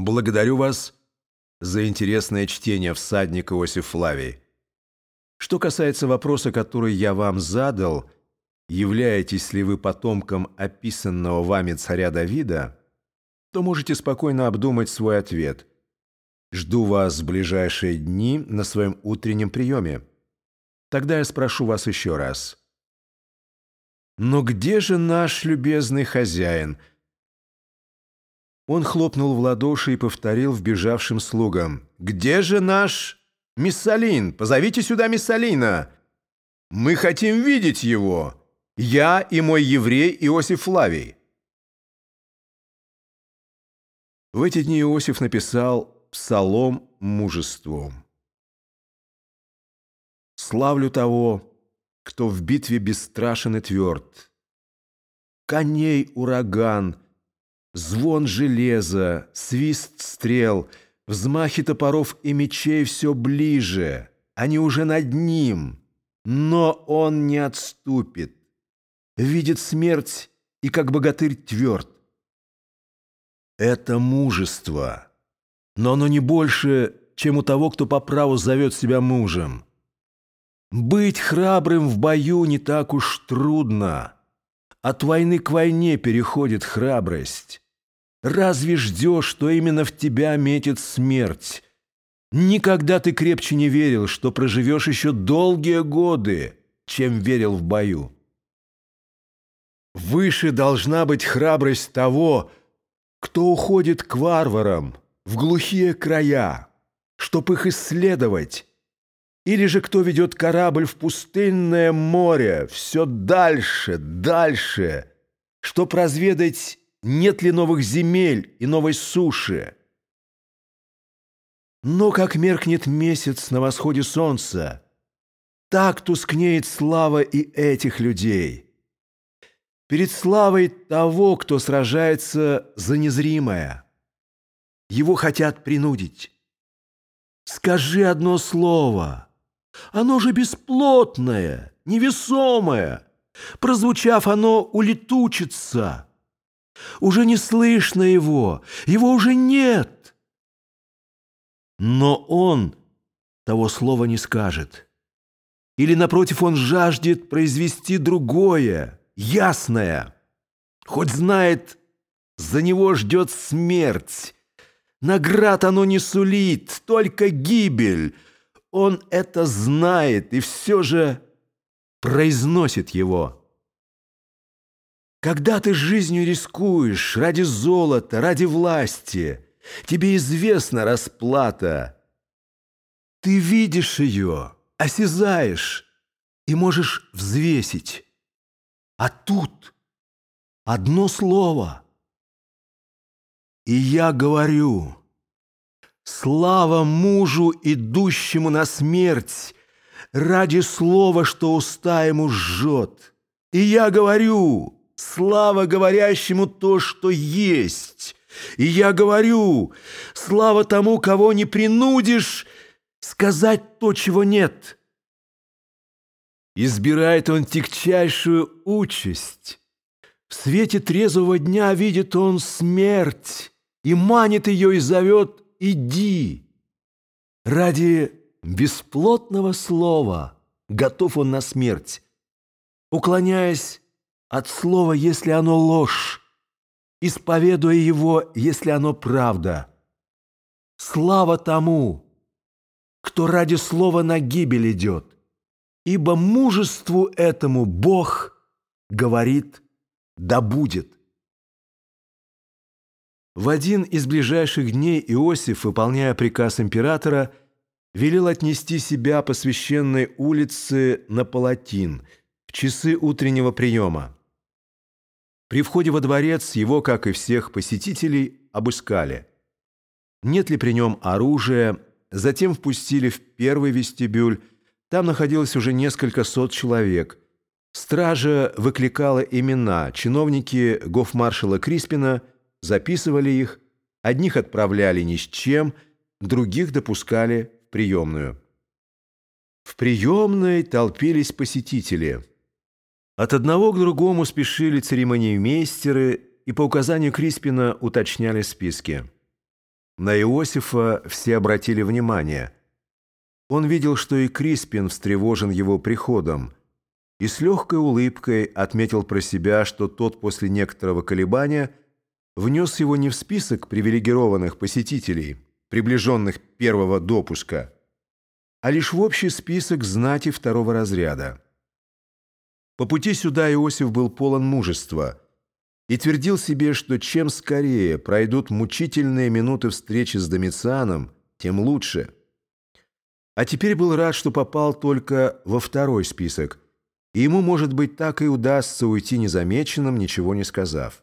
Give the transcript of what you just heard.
Благодарю вас за интересное чтение всадника Иосиф Флавий. Что касается вопроса, который я вам задал, являетесь ли вы потомком описанного вами царя Давида, то можете спокойно обдумать свой ответ. Жду вас в ближайшие дни на своем утреннем приеме. Тогда я спрошу вас еще раз. Но где же наш любезный хозяин? Он хлопнул в ладоши и повторил вбежавшим слугам. «Где же наш Миссалин? Позовите сюда Миссалина! Мы хотим видеть его! Я и мой еврей Иосиф Флавий!» В эти дни Иосиф написал псалом мужеству. «Славлю того, кто в битве бесстрашен и тверд. Коней ураган, звон железа, свист стрел, взмахи топоров и мечей все ближе. Они уже над ним, но он не отступит. Видит смерть и как богатырь тверд. Это мужество, но оно не больше, чем у того, кто по праву зовет себя мужем. Быть храбрым в бою не так уж трудно. От войны к войне переходит храбрость. Разве ждешь, что именно в тебя метит смерть? Никогда ты крепче не верил, что проживешь еще долгие годы, чем верил в бою. Выше должна быть храбрость того, кто уходит к варварам в глухие края, чтоб их исследовать, или же кто ведет корабль в пустынное море, все дальше, дальше, чтоб разведать, нет ли новых земель и новой суши. Но как меркнет месяц на восходе солнца, так тускнеет слава и этих людей — перед славой того, кто сражается за незримое. Его хотят принудить. Скажи одно слово. Оно же бесплотное, невесомое. Прозвучав, оно улетучится. Уже не слышно его, его уже нет. Но он того слова не скажет. Или, напротив, он жаждет произвести другое – ясное. Хоть знает, за него ждет смерть. Наград оно не сулит, только гибель. Он это знает и все же произносит его. Когда ты жизнью рискуешь ради золота, ради власти, тебе известна расплата. Ты видишь ее, осязаешь и можешь взвесить. А тут одно слово. И я говорю, слава мужу, идущему на смерть, ради слова, что уста ему жжет. И я говорю, слава говорящему то, что есть. И я говорю, слава тому, кого не принудишь сказать то, чего нет. Избирает он тягчайшую участь. В свете трезвого дня видит он смерть и манит ее и зовет «Иди». Ради бесплотного слова готов он на смерть, уклоняясь от слова, если оно ложь, исповедуя его, если оно правда. Слава тому, кто ради слова на гибель идет ибо мужеству этому Бог говорит «да будет». В один из ближайших дней Иосиф, выполняя приказ императора, велел отнести себя по священной улице на Палатин в часы утреннего приема. При входе во дворец его, как и всех посетителей, обыскали. Нет ли при нем оружия, затем впустили в первый вестибюль, там находилось уже несколько сот человек. Стража выкликала имена, чиновники гофмаршала Криспина записывали их, одних отправляли ни с чем, других допускали в приемную. В приемной толпились посетители. От одного к другому спешили церемониймейстеры и по указанию Криспина уточняли списки. На Иосифа все обратили внимание. Он видел, что и Криспин встревожен его приходом, и с легкой улыбкой отметил про себя, что тот после некоторого колебания внес его не в список привилегированных посетителей, приближенных первого допуска, а лишь в общий список знати второго разряда. По пути сюда Иосиф был полон мужества и твердил себе, что чем скорее пройдут мучительные минуты встречи с Домицианом, тем лучше. А теперь был рад, что попал только во второй список, и ему, может быть, так и удастся уйти незамеченным, ничего не сказав.